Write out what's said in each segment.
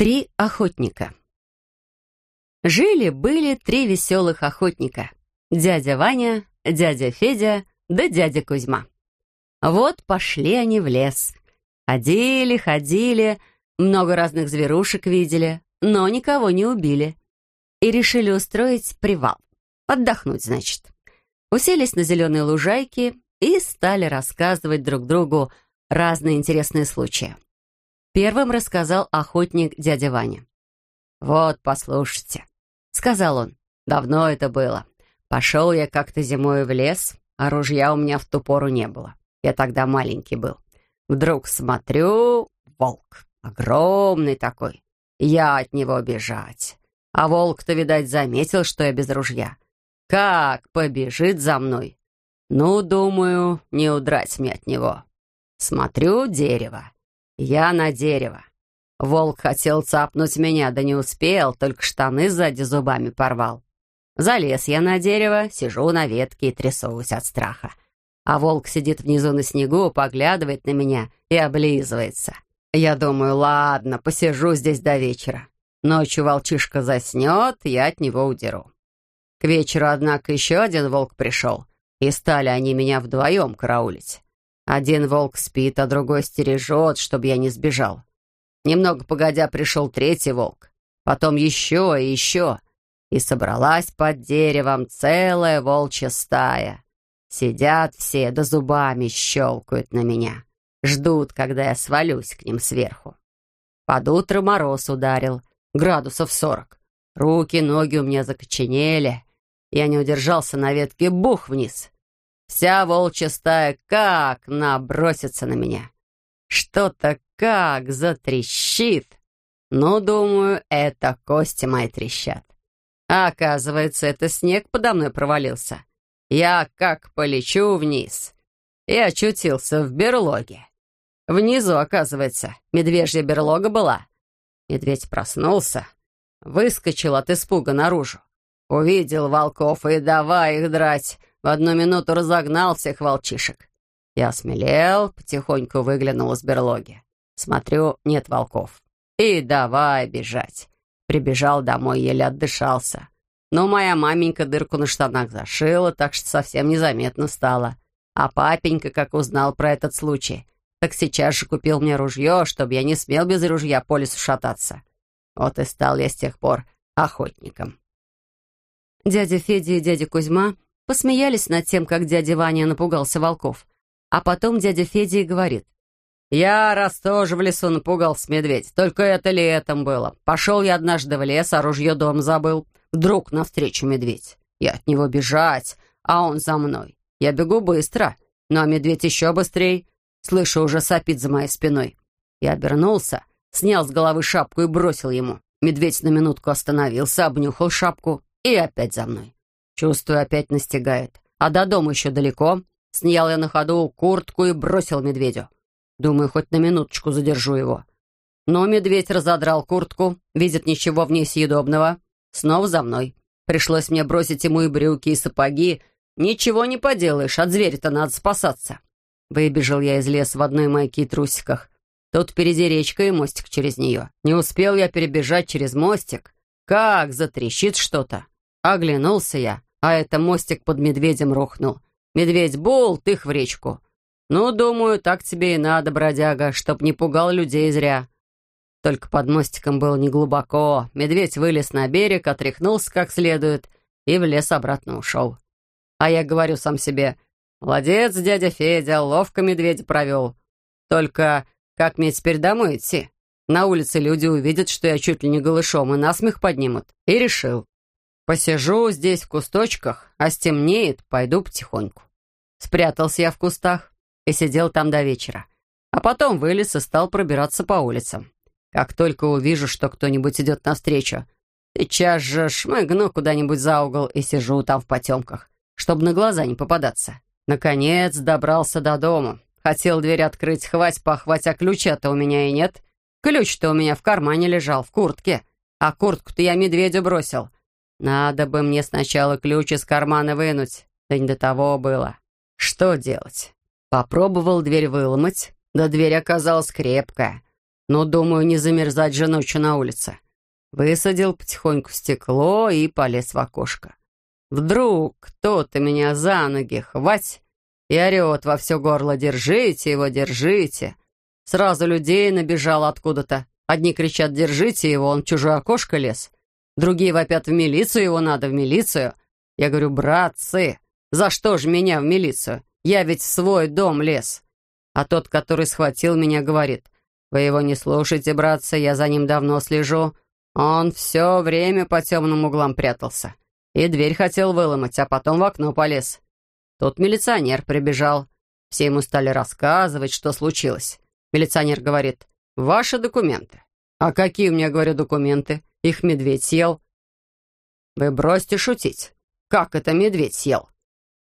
Три охотника. Жили-были три веселых охотника. Дядя Ваня, дядя Федя да дядя Кузьма. Вот пошли они в лес. Ходили, ходили, много разных зверушек видели, но никого не убили. И решили устроить привал. Отдохнуть, значит. Уселись на зеленой лужайке и стали рассказывать друг другу разные интересные случаи. Первым рассказал охотник дядя Ваня. «Вот, послушайте», — сказал он. «Давно это было. Пошел я как-то зимой в лес, а ружья у меня в ту пору не было. Я тогда маленький был. Вдруг смотрю, волк. Огромный такой. Я от него бежать. А волк-то, видать, заметил, что я без ружья. Как побежит за мной. Ну, думаю, не удрать мне от него. Смотрю, дерево. Я на дерево. Волк хотел цапнуть меня, да не успел, только штаны сзади зубами порвал. Залез я на дерево, сижу на ветке и трясусь от страха. А волк сидит внизу на снегу, поглядывает на меня и облизывается. Я думаю, ладно, посижу здесь до вечера. Ночью волчишка заснет, я от него удеру. К вечеру, однако, еще один волк пришел, и стали они меня вдвоем караулить. Один волк спит, а другой стережет, чтобы я не сбежал. Немного погодя пришел третий волк, потом еще и еще, и собралась под деревом целая волчья стая. Сидят все, да зубами щелкают на меня. Ждут, когда я свалюсь к ним сверху. Под утро мороз ударил, градусов сорок. Руки, ноги у меня закоченели. Я не удержался на ветке, бух вниз. Вся волчья стая как набросится на меня. Что-то как затрещит. Ну, думаю, это кости мои трещат. А оказывается, это снег подо мной провалился. Я как полечу вниз. И очутился в берлоге. Внизу, оказывается, медвежья берлога была. Медведь проснулся, выскочил от испуга наружу. Увидел волков и давай их драть. В одну минуту разогнал всех волчишек. Я осмелел, потихоньку выглянул из берлоги. Смотрю, нет волков. И давай бежать. Прибежал домой, еле отдышался. Но моя маменька дырку на штанах зашила, так что совсем незаметно стало. А папенька, как узнал про этот случай, так сейчас же купил мне ружье, чтобы я не смел без ружья по лесу шататься. Вот и стал я с тех пор охотником. Дядя Федя и дядя Кузьма Посмеялись над тем, как дядя Ваня напугался волков. А потом дядя Федя и говорит. «Я раз тоже в лесу напугался медведь. Только это летом было. Пошел я однажды в лес, а ружье дом забыл. Вдруг навстречу медведь. Я от него бежать, а он за мной. Я бегу быстро, но медведь еще быстрее. Слышу, уже сопит за моей спиной. Я обернулся, снял с головы шапку и бросил ему. Медведь на минутку остановился, обнюхал шапку и опять за мной. Чувствую, опять настигает. А до дома еще далеко. Снял я на ходу куртку и бросил медведю. Думаю, хоть на минуточку задержу его. Но медведь разодрал куртку, видит ничего в ней съедобного. Снова за мной. Пришлось мне бросить ему и брюки, и сапоги. Ничего не поделаешь, от зверя-то надо спасаться. Выбежал я из леса в одной майке и трусиках. Тут впереди речка и мостик через нее. Не успел я перебежать через мостик. Как затрещит что-то. Оглянулся я а это мостик под медведем рухнул. Медведь болт их в речку. Ну, думаю, так тебе и надо, бродяга, чтоб не пугал людей зря. Только под мостиком было неглубоко. Медведь вылез на берег, отряхнулся как следует и в лес обратно ушел. А я говорю сам себе, молодец, дядя Федя, ловко медведя провел. Только как мне теперь домой идти? На улице люди увидят, что я чуть ли не голышом, и насмех поднимут. И решил. Посижу здесь в кусточках, а стемнеет, пойду потихоньку. Спрятался я в кустах и сидел там до вечера. А потом вылез и стал пробираться по улицам. Как только увижу, что кто-нибудь идет навстречу, сейчас же шмыгну куда-нибудь за угол и сижу там в потемках, чтобы на глаза не попадаться. Наконец добрался до дома. Хотел дверь открыть, хвать-похвать, а ключа-то у меня и нет. Ключ-то у меня в кармане лежал, в куртке. А куртку-то я медведю бросил — надо бы мне сначала ключ из кармана вынуть, да не до того было. Что делать? Попробовал дверь выломать, да дверь оказалась крепкая. но, думаю, не замерзать же ночью на улице. Высадил потихоньку стекло и полез в окошко. Вдруг кто-то меня за ноги хвать и орет во все горло «Держите его, держите!» Сразу людей набежало откуда-то. Одни кричат «Держите его, он в чужое окошко лез!» Другие вопят «В милицию его надо, в милицию!» Я говорю «Братцы, за что же меня в милицию? Я ведь в свой дом лез!» А тот, который схватил меня, говорит «Вы его не слушайте, братцы, я за ним давно слежу. Он все время по темным углам прятался. И дверь хотел выломать, а потом в окно полез. Тут милиционер прибежал. Все ему стали рассказывать, что случилось. Милиционер говорит, «Ваши документы». «А какие у меня, говорю, документы? Их медведь съел». «Вы бросьте шутить. Как это медведь съел?»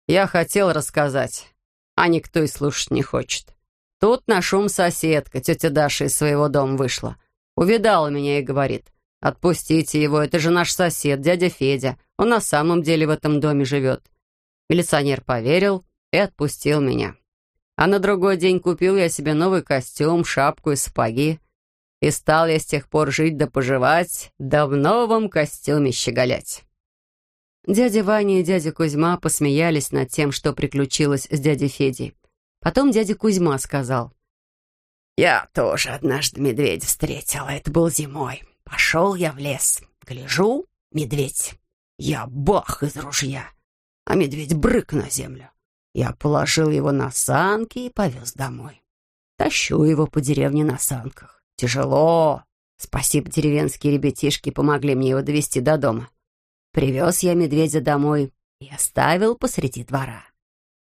Я хотел рассказать, а никто и слушать не хочет. Тут на шум соседка, тетя Даша из своего дома вышла. Увидала меня и говорит, «Отпустите его, это же наш сосед, дядя Федя. Он на самом деле в этом доме живет». Милиционер поверил и отпустил меня. А на другой день купил я себе новый костюм, шапку и сапоги. И стал я с тех пор жить да поживать, да в новом костюме щеголять. Дядя Ваня и дядя Кузьма посмеялись над тем, что приключилось с дядей Федей. Потом дядя Кузьма сказал. «Я тоже однажды медведя встретила. Это был зимой. Пошел я в лес. Гляжу, медведь. Я бах из ружья, а медведь брык на землю. Я положил его на санки и повез домой. Тащу его по деревне на санках. Тяжело. Спасибо, деревенские ребятишки помогли мне его довести до дома. Привез я медведя домой и оставил посреди двора.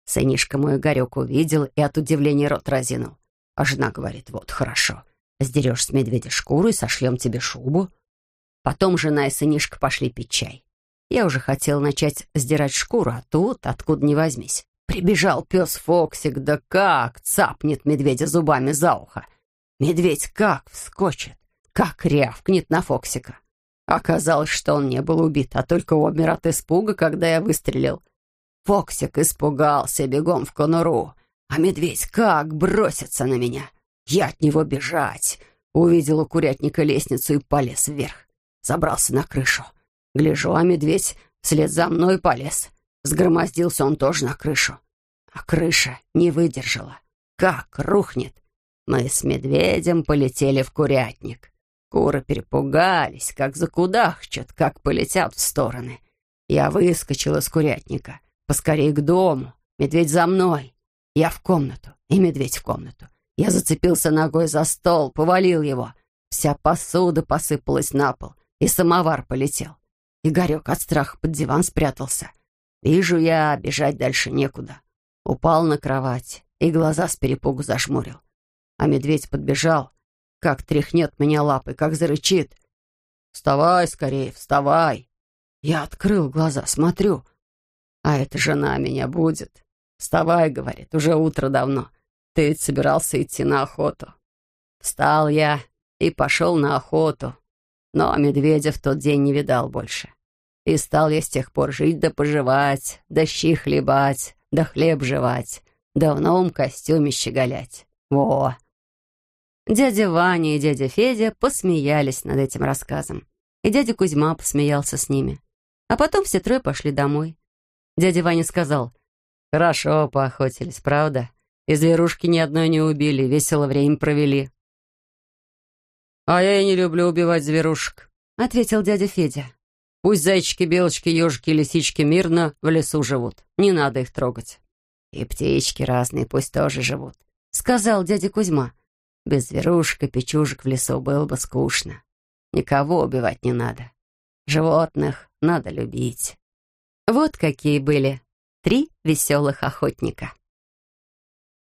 Сынишка мой Игорек увидел и от удивления рот разинул. А жена говорит, вот хорошо, Сдерешь с медведя шкуру и сошьем тебе шубу. Потом жена и сынишка пошли пить чай. Я уже хотел начать сдирать шкуру, а тут, откуда ни возьмись, прибежал пес Фоксик, да как цапнет медведя зубами за ухо. Медведь как вскочит, как рявкнет на Фоксика. Оказалось, что он не был убит, а только умер от испуга, когда я выстрелил. Фоксик испугался бегом в конуру, а медведь как бросится на меня — я от него бежать. Увидел у курятника лестницу и полез вверх. Забрался на крышу. Гляжу, а медведь вслед за мной полез. Сгромоздился он тоже на крышу. А крыша не выдержала. Как рухнет. Мы с медведем полетели в курятник. Куры перепугались, как закудахчут, как полетят в стороны. Я выскочил из курятника. Поскорей к дому. Медведь за мной. Я в комнату, и медведь в комнату. Я зацепился ногой за стол, повалил его. Вся посуда посыпалась на пол, и самовар полетел. Игорек от страха под диван спрятался. Вижу я, бежать дальше некуда. Упал на кровать и глаза с перепугу зашмурил. А медведь подбежал, как тряхнет меня лапой, как зарычит. «Вставай скорее, вставай!» Я открыл глаза, смотрю. А эта жена меня будет. «Вставай», — говорит, — «уже утро давно. Ты ведь собирался идти на охоту. Встал я и пошел на охоту, но медведя в тот день не видал больше. И стал я с тех пор жить да поживать, да щи хлебать, да хлеб жевать, да в новом костюме щеголять. Во!» Дядя Ваня и дядя Федя посмеялись над этим рассказом. И дядя Кузьма посмеялся с ними. А потом все трое пошли домой. Дядя Ваня сказал, «Хорошо поохотились, правда? И зверушки ни одной не убили, весело время провели. «А я и не люблю убивать зверушек», — ответил дядя Федя. «Пусть зайчики, белочки, ежики, лисички мирно в лесу живут. Не надо их трогать». «И птички разные пусть тоже живут», — сказал дядя Кузьма. «Без зверушек и печужек в лесу было бы скучно. Никого убивать не надо. Животных надо любить». Вот какие были три веселых охотника.